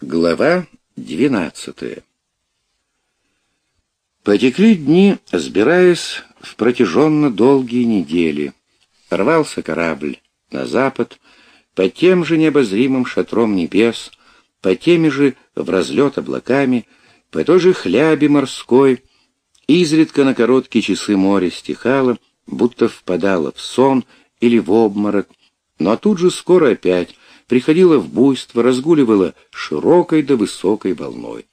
Глава двенадцатая Потекли дни, сбираясь в протяженно долгие недели. Рвался корабль на запад, по тем же необозримым шатром небес, по теми же в разлет облаками, по той же хлябе морской, изредка на короткие часы море стихало, будто впадало в сон или в обморок, но тут же скоро опять приходила в буйство, разгуливала широкой да высокой волной.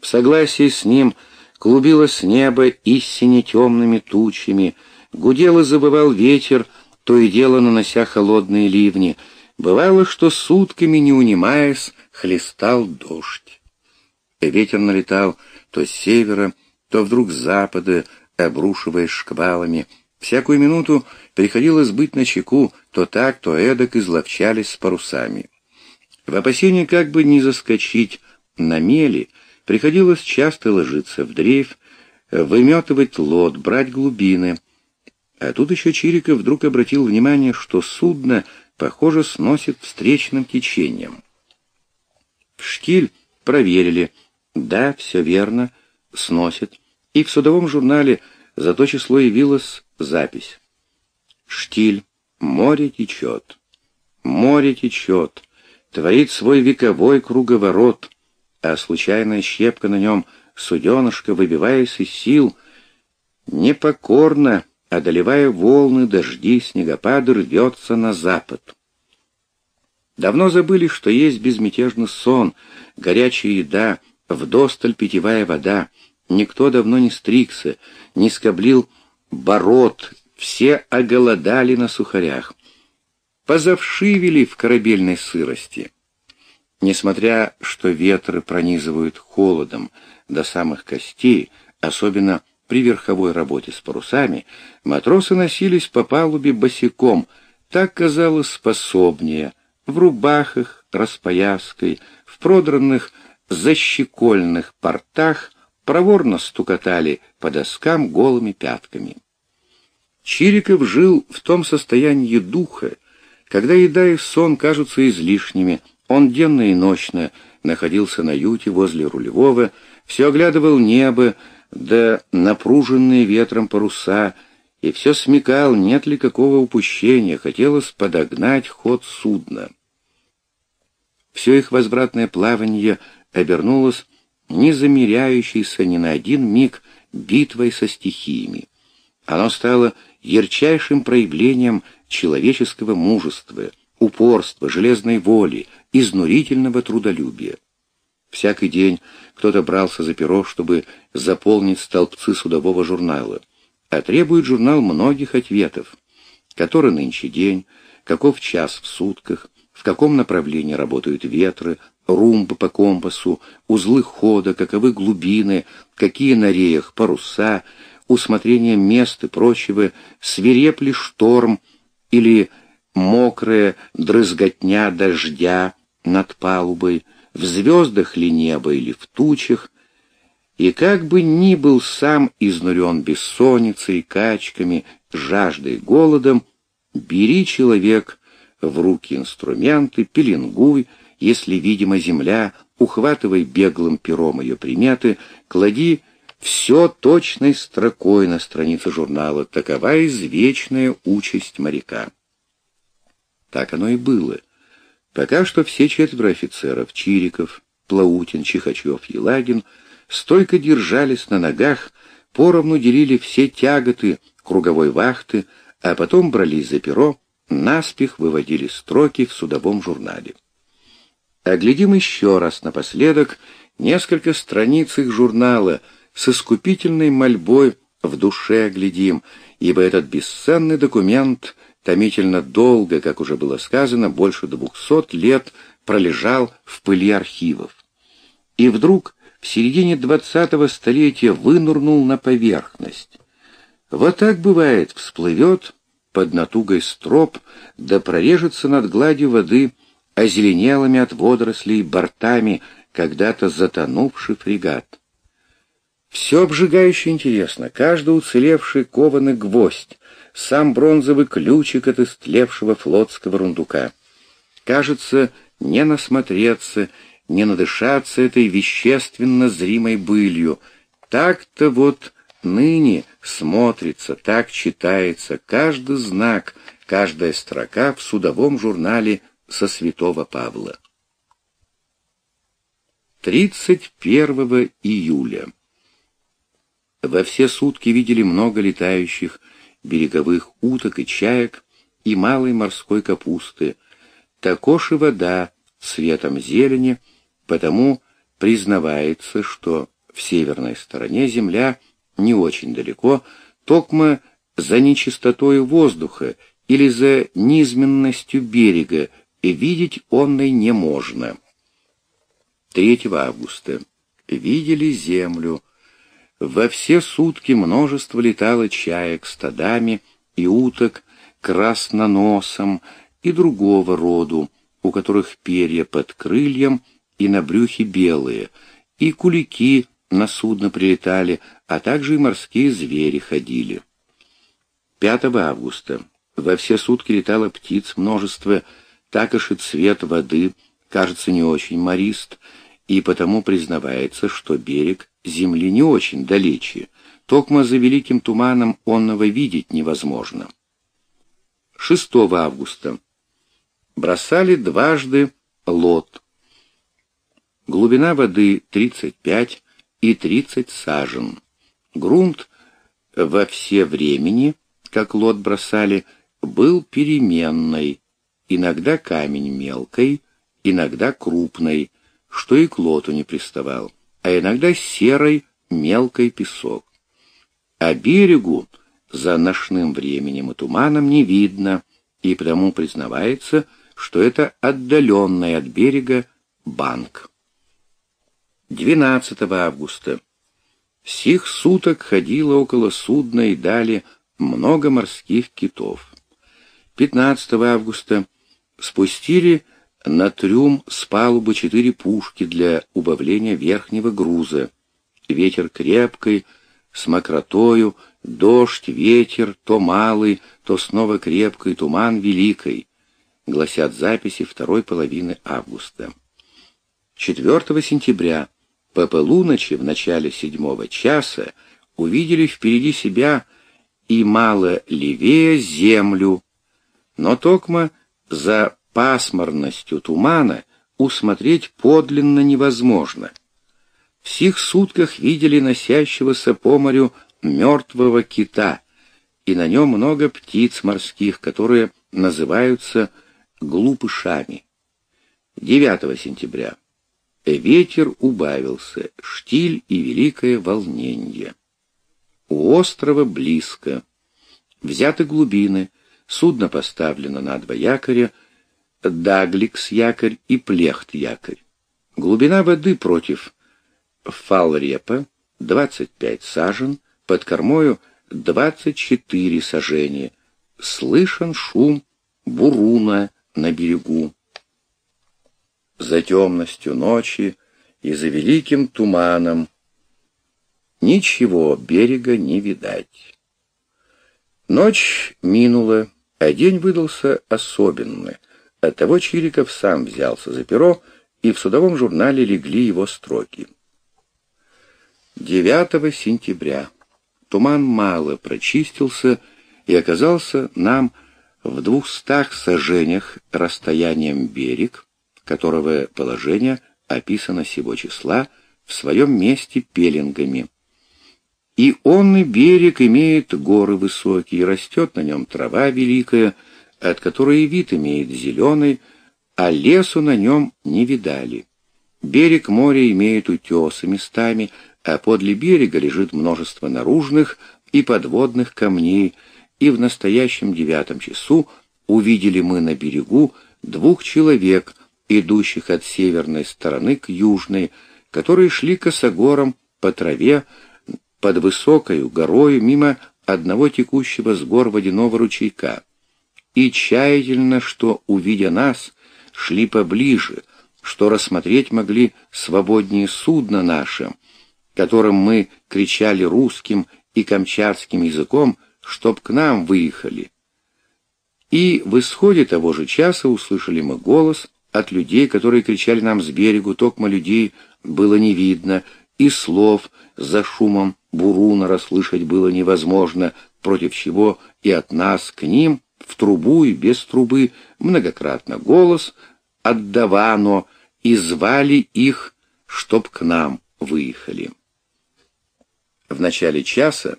В согласии с ним клубилось небо истине темными тучами, гудел и забывал ветер, то и дело нанося холодные ливни. Бывало, что сутками, не унимаясь, хлестал дождь. Ветер налетал то с севера, то вдруг с запада, обрушиваясь шквалами. Всякую минуту приходилось быть на чеку, то так, то эдак изловчались с парусами. В опасении как бы не заскочить на мели, приходилось часто ложиться в дрейф, выметывать лод, брать глубины. А тут еще Чириков вдруг обратил внимание, что судно, похоже, сносит встречным течением. Штиль проверили. Да, все верно, сносит. И в судовом журнале за то число явилась запись. Штиль, море течет, море течет, творит свой вековой круговорот, а случайная щепка на нем, суденышко, выбиваясь из сил, непокорно, одолевая волны, дожди, снегопады, рвется на запад. Давно забыли, что есть безмятежный сон, горячая еда, вдосталь питьевая вода. Никто давно не стригся, не скоблил бород, все оголодали на сухарях. Позавшивели в корабельной сырости. Несмотря, что ветры пронизывают холодом до самых костей, особенно при верховой работе с парусами, матросы носились по палубе босиком, так казалось способнее — в рубахах распояской, в продранных защекольных портах проворно стукотали по доскам голыми пятками. Чириков жил в том состоянии духа, когда еда и сон кажутся излишними, он денно и ночно находился на юте возле рулевого, все оглядывал небо, да напруженные ветром паруса, и все смекал, нет ли какого упущения, хотелось подогнать ход судна. Все их возвратное плавание обернулось не замеряющейся ни на один миг битвой со стихиями. Оно стало ярчайшим проявлением человеческого мужества, упорства, железной воли, изнурительного трудолюбия. Всякий день кто-то брался за перо, чтобы заполнить столбцы судового журнала, а требует журнал многих ответов. Который нынче день, каков час в сутках, в каком направлении работают ветры, румбы по компасу, узлы хода, каковы глубины, какие на реях паруса, усмотрение мест и прочего, свиреп ли шторм или мокрая дрызготня дождя над палубой, в звездах ли небо или в тучах, и как бы ни был сам изнурен бессонницей, качками, жаждой, голодом, бери человек в руки инструменты, пеленгуй, если видимо земля, ухватывай беглым пером ее приметы, клади все точной строкой на странице журнала, такова извечная участь моряка. Так оно и было. Пока что все четверо офицеров, Чириков, Плаутин, Чихачев, Елагин, стойко держались на ногах, поровну делили все тяготы круговой вахты, а потом брались за перо, наспех выводили строки в судовом журнале. Оглядим еще раз напоследок несколько страниц их журнала с искупительной мольбой в душе оглядим, ибо этот бесценный документ томительно долго, как уже было сказано, больше двухсот лет пролежал в пыли архивов. И вдруг в середине двадцатого столетия вынурнул на поверхность. Вот так бывает, всплывет под натугой строп, да прорежется над гладью воды озеленелыми от водорослей бортами когда-то затонувший фрегат. Все обжигающе интересно, каждый уцелевший кованый гвоздь, сам бронзовый ключик от истлевшего флотского рундука. Кажется, не насмотреться, не надышаться этой вещественно зримой былью. Так-то вот ныне смотрится, так читается каждый знак, каждая строка в судовом журнале со святого Павла. 31 июля. Во все сутки видели много летающих береговых уток и чаек и малой морской капусты, також и вода цветом зелени, потому признавается, что в северной стороне земля не очень далеко, токмо за нечистотой воздуха или за низменностью берега, видеть онной не можно. 3 августа. Видели землю. Во все сутки множество летало чаек стадами и уток красноносом и другого роду, у которых перья под крыльем и на брюхе белые, и кулики на судно прилетали, а также и морские звери ходили. 5 августа. Во все сутки летало птиц множество, так и цвет воды, кажется, не очень морист, и потому признавается, что берег земли не очень далече, токмо за великим туманом онного видеть невозможно. 6 августа. Бросали дважды лот. Глубина воды 35 и 30 сажен. Грунт во все времени, как лот бросали, был переменной, иногда камень мелкой, иногда крупной, что и к лоту не приставал, а иногда серой мелкой песок. А берегу за ночным временем и туманом не видно, и потому признавается, что это отдаленный от берега банк. 12 августа. Сих суток ходило около судна и дали много морских китов. 15 августа спустили на трюм с палубы четыре пушки для убавления верхнего груза. Ветер крепкий, с мокротою, дождь, ветер, то малый, то снова крепкий, туман великий, гласят записи второй половины августа. 4 сентября по полуночи в начале седьмого часа увидели впереди себя и мало левее землю, но токмо за пасмурностью тумана усмотреть подлинно невозможно. В сих сутках видели носящегося по морю мертвого кита, и на нем много птиц морских, которые называются глупышами. 9 сентября. Ветер убавился, штиль и великое волнение. У острова близко. Взяты глубины, судно поставлено на два якоря, Дагликс-якорь и Плехт-якорь. Глубина воды против Фалрепа 25 сажен, под кормою 24 сажения. Слышен шум буруна на берегу. За темностью ночи и за великим туманом ничего берега не видать. Ночь минула, а день выдался особенный. Оттого Чириков сам взялся за перо, и в судовом журнале легли его строки. 9 сентября. Туман мало прочистился и оказался нам в двухстах сажениях расстоянием берег, которого положение описано сего числа в своем месте пеленгами. И он и берег имеет горы высокие, растет на нем трава великая, от которой вид имеет зеленый, а лесу на нем не видали. Берег моря имеет утесы местами, а подле берега лежит множество наружных и подводных камней, и в настоящем девятом часу увидели мы на берегу двух человек, идущих от северной стороны к южной, которые шли косогором по траве под высокою горою мимо одного текущего с гор водяного ручейка и тщательно, что, увидя нас, шли поближе, что рассмотреть могли свободнее судно наше, которым мы кричали русским и камчатским языком, чтоб к нам выехали. И в исходе того же часа услышали мы голос, от людей, которые кричали нам с берегу, токмо людей было не видно, и слов за шумом буруна расслышать было невозможно, против чего и от нас к ним в трубу и без трубы многократно голос отдавано, и звали их, чтоб к нам выехали. В начале часа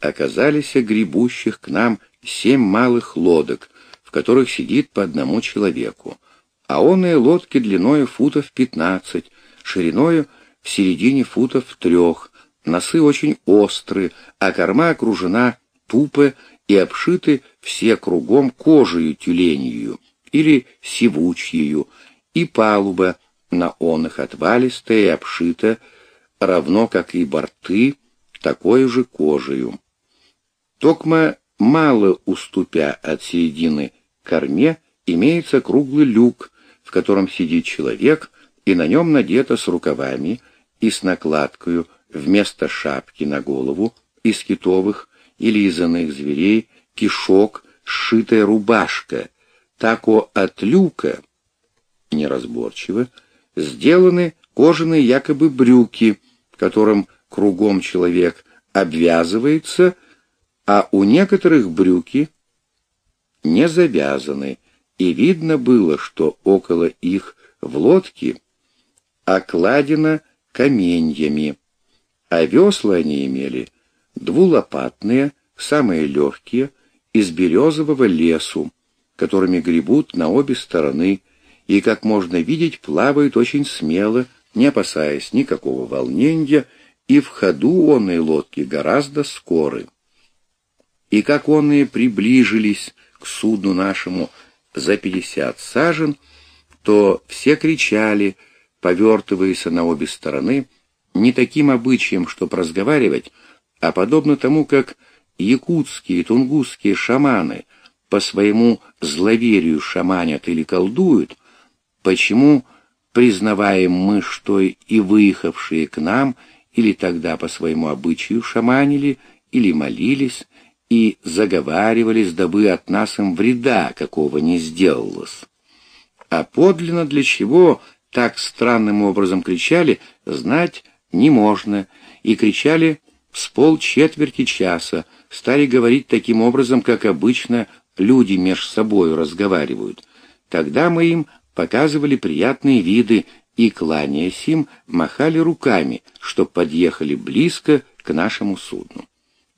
оказались гребущих к нам семь малых лодок, в которых сидит по одному человеку, а онные лодки длиною футов пятнадцать, шириною в середине футов трех, носы очень острые, а корма окружена тупо и обшиты все кругом кожею тюленью или сивучьею, и палуба на оных отвалистая и обшита, равно как и борты, такой же кожею. Токма мало уступя от середины корме, имеется круглый люк, в котором сидит человек, и на нем надето с рукавами и с накладкою вместо шапки на голову из китовых или из иных зверей кишок сшитая рубашка, тако от люка, неразборчиво, сделаны кожаные якобы брюки, которым кругом человек обвязывается, а у некоторых брюки не завязаны, и видно было, что около их в лодке окладено каменьями, а весла они имели двулопатные, самые легкие, из березового лесу, которыми гребут на обе стороны, и, как можно видеть, плавают очень смело, не опасаясь никакого волнения, и в ходу онные лодки гораздо скоры. И как онные приближились к судну нашему за пятьдесят сажен, то все кричали, повертываясь на обе стороны, не таким обычаем, чтоб разговаривать, а подобно тому, как якутские тунгусские шаманы по своему зловерию шаманят или колдуют, почему признаваем мы, что и выехавшие к нам или тогда по своему обычаю шаманили или молились и заговаривались, дабы от нас им вреда какого не сделалось. А подлинно для чего так странным образом кричали, знать не можно, и кричали с полчетверти часа, стали говорить таким образом, как обычно люди меж собою разговаривают. Тогда мы им показывали приятные виды и, кланяясь им, махали руками, чтоб подъехали близко к нашему судну.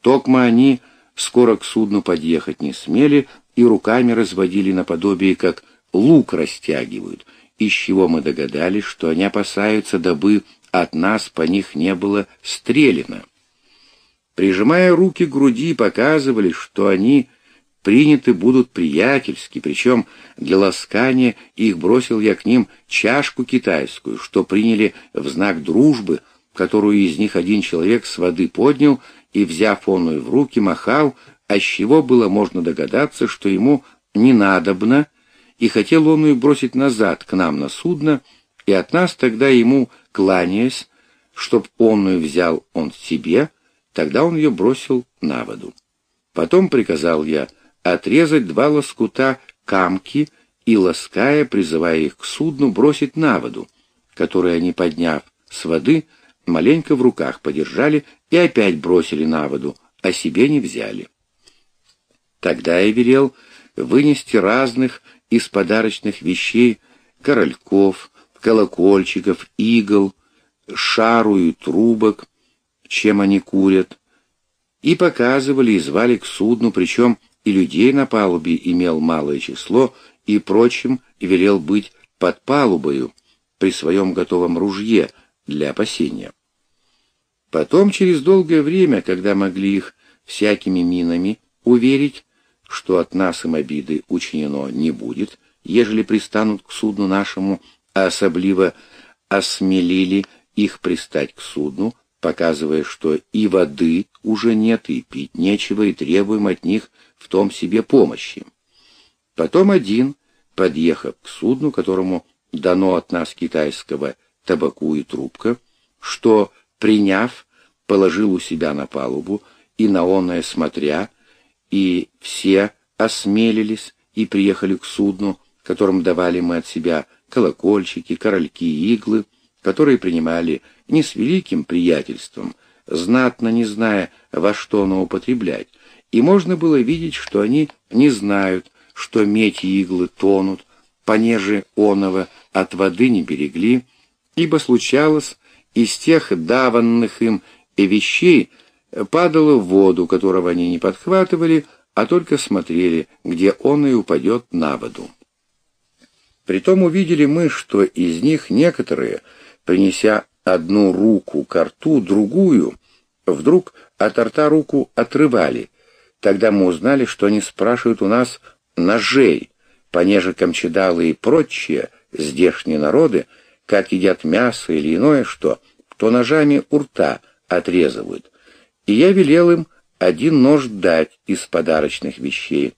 Токма они скоро к судну подъехать не смели и руками разводили наподобие, как лук растягивают, из чего мы догадались, что они опасаются, дабы от нас по них не было стрелено. Прижимая руки к груди, показывали, что они приняты будут приятельски, причем для ласкания их бросил я к ним чашку китайскую, что приняли в знак дружбы, которую из них один человек с воды поднял и, взяв онную в руки, махал, а с чего было можно догадаться, что ему не надобно, и хотел он бросить назад к нам на судно, и от нас тогда ему, кланяясь, чтоб онную взял он себе, тогда он ее бросил на воду. Потом приказал я отрезать два лоскута камки и, лаская, призывая их к судну, бросить на воду, которые они, подняв с воды, маленько в руках подержали и опять бросили на воду, а себе не взяли. Тогда я велел вынести разных из подарочных вещей корольков, колокольчиков, игл, шару и трубок, чем они курят, и показывали и звали к судну, причем и людей на палубе имел малое число, и прочим велел быть под палубою при своем готовом ружье для опасения. Потом, через долгое время, когда могли их всякими минами уверить, что от нас им обиды учинено не будет, ежели пристанут к судну нашему, особливо осмелили их пристать к судну, показывая, что и воды уже нет, и пить нечего, и требуем от них в том себе помощи. Потом один, подъехав к судну, которому дано от нас китайского табаку и трубка, что, приняв, положил у себя на палубу, и на оное смотря, и все осмелились и приехали к судну, которым давали мы от себя колокольчики, корольки, иглы, которые принимали не с великим приятельством, знатно не зная, во что оно употреблять, и можно было видеть, что они не знают, что медь и иглы тонут, понеже оного от воды не берегли, ибо случалось из тех даванных им вещей падало в воду, которого они не подхватывали, а только смотрели, где он и упадет на воду. Притом увидели мы, что из них некоторые, принеся одну руку к рту, другую, вдруг от рта руку отрывали. Тогда мы узнали, что они спрашивают у нас ножей, понеже камчедалы и прочие здешние народы, как едят мясо или иное что, то ножами у рта отрезывают. И я велел им один нож дать из подарочных вещей,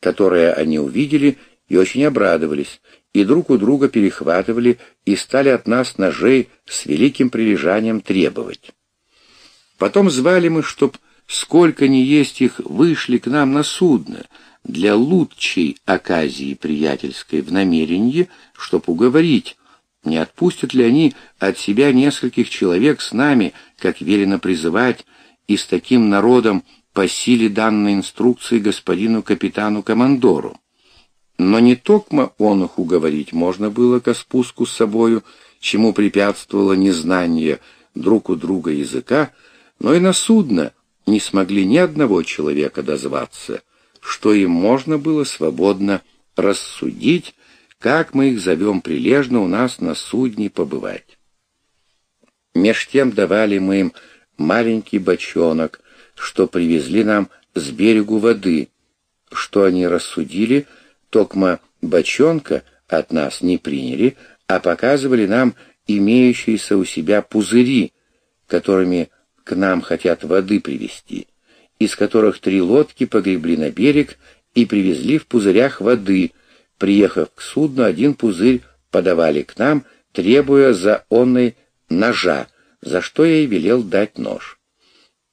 которые они увидели и очень обрадовались, и друг у друга перехватывали и стали от нас ножей с великим прилежанием требовать. Потом звали мы, чтоб сколько ни есть их, вышли к нам на судно для лучшей оказии приятельской в намерении, чтоб уговорить, не отпустят ли они от себя нескольких человек с нами, как велено призывать, и с таким народом по силе данной инструкции господину капитану-командору? Но не токмо он их уговорить можно было ко спуску с собою, чему препятствовало незнание друг у друга языка, но и на судно не смогли ни одного человека дозваться, что им можно было свободно рассудить, как мы их зовем прилежно у нас на судне побывать. Меж тем давали мы им маленький бочонок, что привезли нам с берегу воды, что они рассудили, токма бочонка от нас не приняли, а показывали нам имеющиеся у себя пузыри, которыми к нам хотят воды привезти, из которых три лодки погребли на берег и привезли в пузырях воды, Приехав к судну, один пузырь подавали к нам, требуя за онной ножа, за что я и велел дать нож.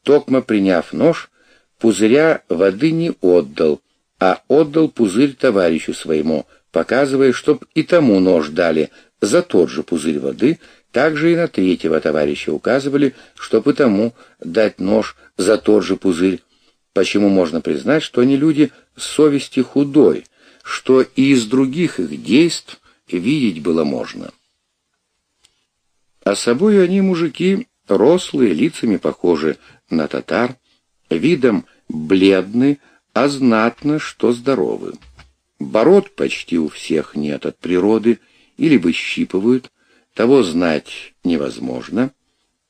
Токма, приняв нож, пузыря воды не отдал, а отдал пузырь товарищу своему, показывая, чтоб и тому нож дали за тот же пузырь воды, также и на третьего товарища указывали, чтоб и тому дать нож за тот же пузырь, почему можно признать, что они люди совести худой, что и из других их действ видеть было можно. А собой они мужики, рослые, лицами похожи на татар, видом бледны, а знатно, что здоровы. Бород почти у всех нет от природы, или выщипывают, того знать невозможно.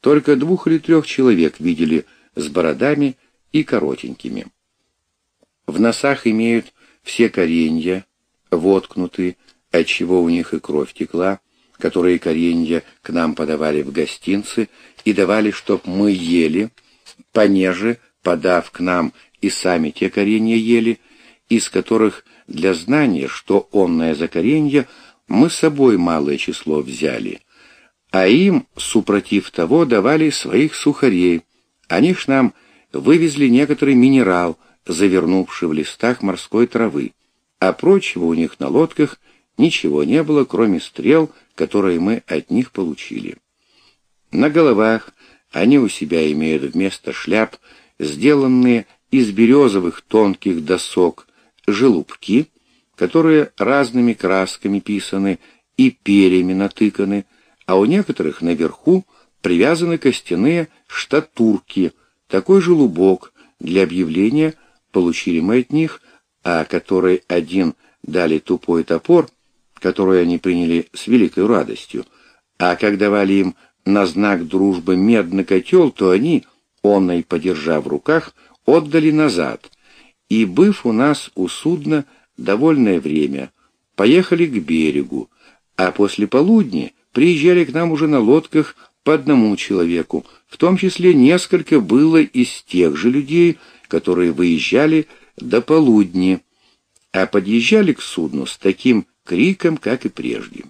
Только двух или трех человек видели с бородами и коротенькими. В носах имеют все коренья воткнуты, отчего у них и кровь текла, которые коренья к нам подавали в гостинцы и давали, чтоб мы ели, понеже, подав к нам и сами те коренья ели, из которых для знания, что онное за коренья, мы с собой малое число взяли, а им, супротив того, давали своих сухарей. Они ж нам вывезли некоторый минерал — завернувший в листах морской травы, а прочего у них на лодках ничего не было, кроме стрел, которые мы от них получили. На головах они у себя имеют вместо шляп сделанные из березовых тонких досок желубки, которые разными красками писаны и перьями натыканы, а у некоторых наверху привязаны костяные штатурки, такой желубок для объявления получили мы от них, а который один дали тупой топор, который они приняли с великой радостью, а как давали им на знак дружбы медный котел, то они, онной подержав в руках, отдали назад, и, быв у нас у судна довольное время, поехали к берегу, а после полудня приезжали к нам уже на лодках по одному человеку, в том числе несколько было из тех же людей, которые выезжали до полудня, а подъезжали к судну с таким криком, как и прежде.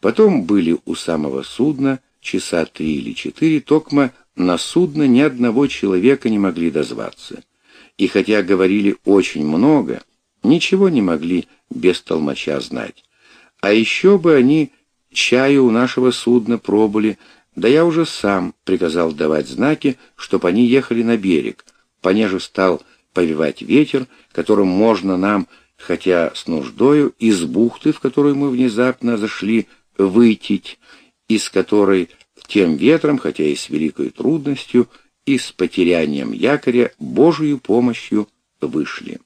Потом были у самого судна часа три или четыре, токма на судно ни одного человека не могли дозваться. И хотя говорили очень много, ничего не могли без толмача знать. А еще бы они чаю у нашего судна пробыли, да я уже сам приказал давать знаки, чтоб они ехали на берег, понеже стал повивать ветер, которым можно нам, хотя с нуждою, из бухты, в которую мы внезапно зашли, выйтить, из которой тем ветром, хотя и с великой трудностью, и с потерянием якоря, Божию помощью вышли.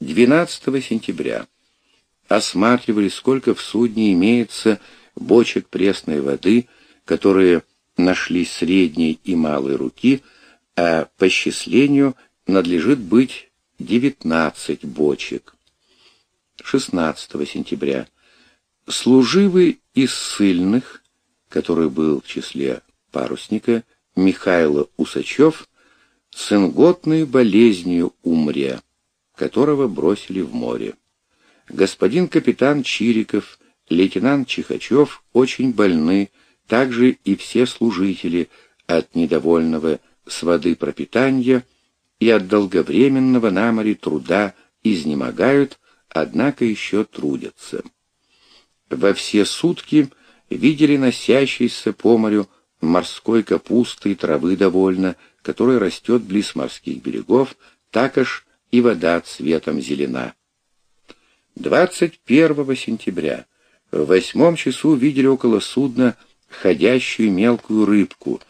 12 сентября. Осматривали, сколько в судне имеется бочек пресной воды, которые нашли средней и малой руки, а по счислению надлежит быть 19 бочек. 16 сентября. Служивый из ссыльных, который был в числе парусника, Михайло Усачев, сын годной болезнью умря, которого бросили в море. Господин капитан Чириков, лейтенант Чихачев очень больны, также и все служители от недовольного с воды пропитания и от долговременного на море труда изнемогают, однако еще трудятся. Во все сутки видели носящийся по морю морской капусты и травы довольно, которая растет близ морских берегов, так аж и вода цветом зелена. 21 сентября в восьмом часу видели около судна ходящую мелкую рыбку,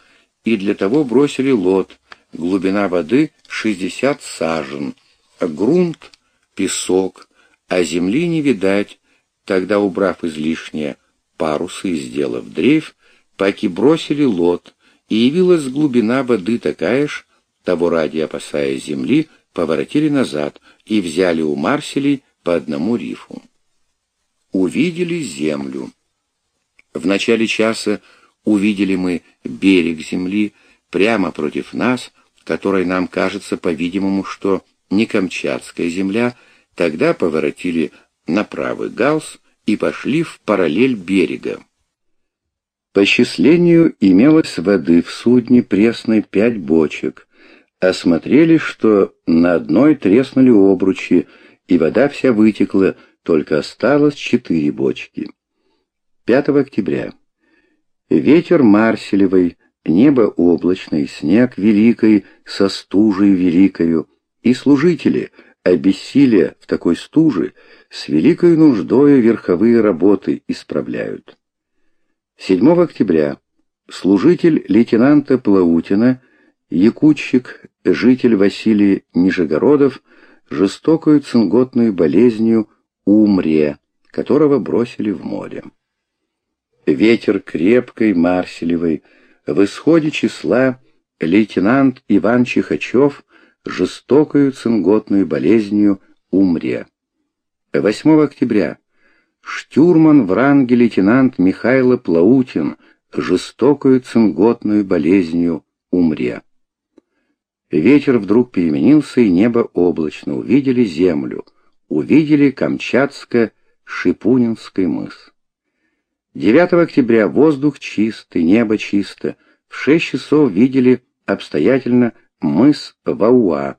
и для того бросили лот, глубина воды 60 сажен, грунт — песок, а земли не видать, тогда, убрав излишнее парусы и сделав дрейф, паки бросили лот, и явилась глубина воды такая ж, того ради опасаясь земли, поворотили назад и взяли у Марселей по одному рифу увидели землю. В начале часа увидели мы берег земли прямо против нас, которой нам кажется, по-видимому, что не Камчатская земля, тогда поворотили на правый галс и пошли в параллель берега. По счислению имелось воды в судне пресной пять бочек. Осмотрели, что на одной треснули обручи, и вода вся вытекла, только осталось четыре бочки. 5 октября. Ветер марселевый, небо облачное, снег великой, со стужей великою, и служители, обессилия в такой стуже, с великой нуждою верховые работы исправляют. 7 октября. Служитель лейтенанта Плаутина, якутчик, житель Василий Нижегородов, жестокую цинготную болезнью Умре, которого бросили в море. Ветер крепкой, марселевый, в исходе числа лейтенант Иван Чихачев жестокою цинготную болезнью умре. 8 октября. Штюрман в ранге лейтенант Михайло Плаутин жестокую цинготную болезнью умре. Ветер вдруг переменился, и небо облачно, увидели землю — увидели Камчатско-Шипунинский мыс. 9 октября воздух чистый, небо чисто. В шесть часов видели обстоятельно мыс Вауа,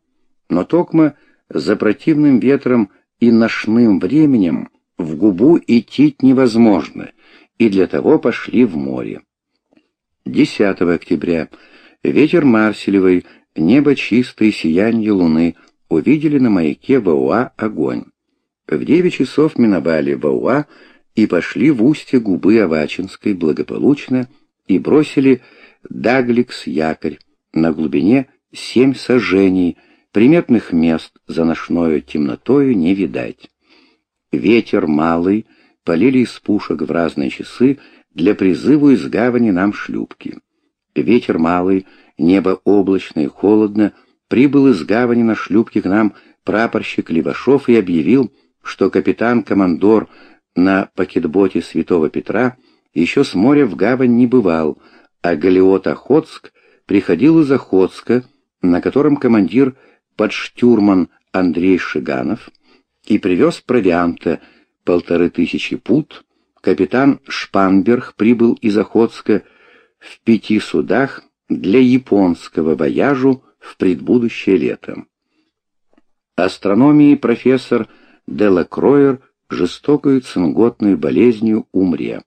но токмо за противным ветром и ношным временем в губу идти невозможно, и для того пошли в море. 10 октября ветер Марселевый, небо чистое, сияние луны — увидели на маяке Вауа огонь. В девять часов миновали Вауа и пошли в устье губы Авачинской благополучно и бросили Дагликс якорь на глубине семь сажений, приметных мест за ношною темнотою не видать. Ветер малый, полили из пушек в разные часы для призыву из гавани нам шлюпки. Ветер малый, небо облачное, холодно, прибыл из гавани на шлюпке к нам прапорщик Левашов и объявил, что капитан-командор на пакетботе Святого Петра еще с моря в гавань не бывал, а галеот Охотск приходил из Охотска, на котором командир подштюрман Андрей Шиганов и привез провианта полторы тысячи пут, капитан Шпанберг прибыл из Охотска в пяти судах для японского вояжу в предбудущее лето. Астрономии профессор Делакроер жестокой цинготной болезнью умрия.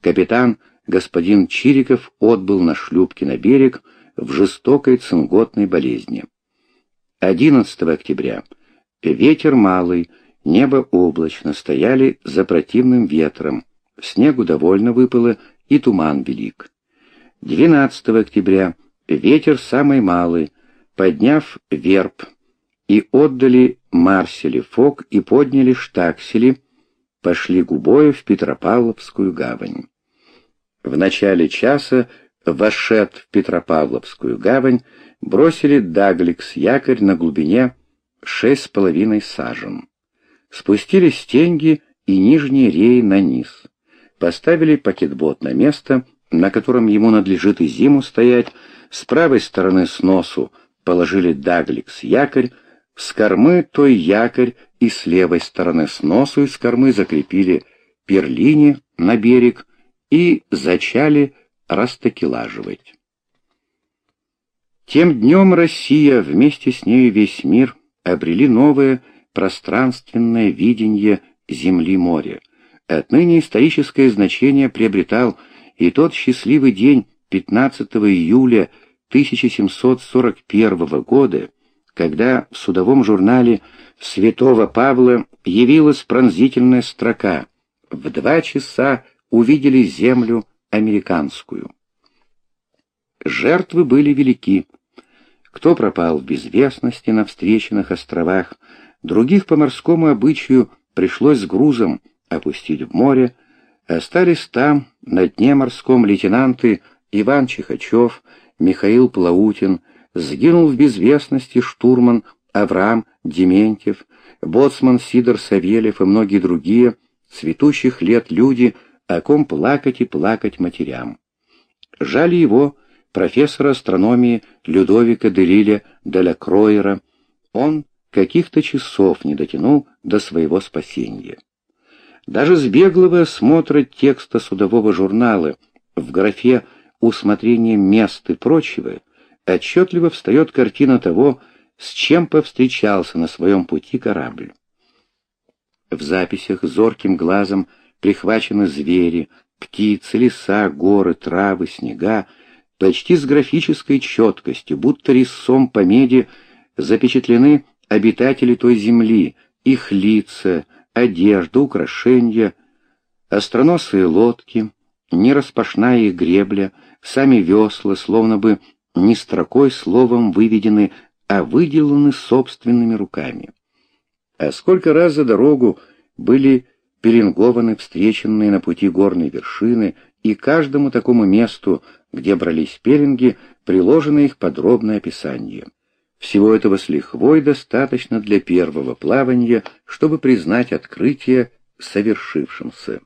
Капитан господин Чириков отбыл на шлюпке на берег в жестокой цинготной болезни. 11 октября. Ветер малый, небо облачно, стояли за противным ветром. Снегу довольно выпало, и туман велик. 12 октября. Ветер самый малый, подняв верб, и отдали Марсели Фок и подняли штаксели, пошли губою в Петропавловскую гавань. В начале часа вошед в Петропавловскую гавань, бросили Дагликс якорь на глубине шесть с половиной сажен. Спустились стенги и нижние реи на низ. Поставили пакетбот на место, на котором ему надлежит и зиму стоять, с правой стороны сносу положили Дагликс якорь, с кормы той якорь и с левой стороны сносу из кормы закрепили перлини на берег и зачали растакелаживать. Тем днем Россия, вместе с нею весь мир, обрели новое пространственное видение земли-моря. Отныне историческое значение приобретал и тот счастливый день 15 июля 1741 года, когда в судовом журнале Святого Павла явилась пронзительная строка «В два часа увидели землю американскую». Жертвы были велики. Кто пропал в безвестности на встреченных островах, других по морскому обычаю пришлось с грузом опустить в море, остались там, на дне морском, лейтенанты Иван Чихачев, Михаил Плаутин, сгинул в безвестности штурман Авраам Дементьев, боцман Сидор Савельев и многие другие, цветущих лет люди, о ком плакать и плакать матерям. Жали его, профессора астрономии Людовика Делиля Деля Кроера, он каких-то часов не дотянул до своего спасения. Даже с беглого осмотра текста судового журнала в графе «Усмотрение мест и прочего» отчетливо встает картина того, с чем повстречался на своем пути корабль. В записях зорким глазом прихвачены звери, птицы, леса, горы, травы, снега, почти с графической четкостью, будто рисом по меди, запечатлены обитатели той земли, их лица, одежда, украшения, остроносые лодки, нераспашная их гребля, сами весла, словно бы не строкой словом выведены, а выделаны собственными руками. А сколько раз за дорогу были пеленгованы встреченные на пути горные вершины, и каждому такому месту, где брались пеленги, приложено их подробное описание. Всего этого с лихвой достаточно для первого плавания, чтобы признать открытие совершившимся.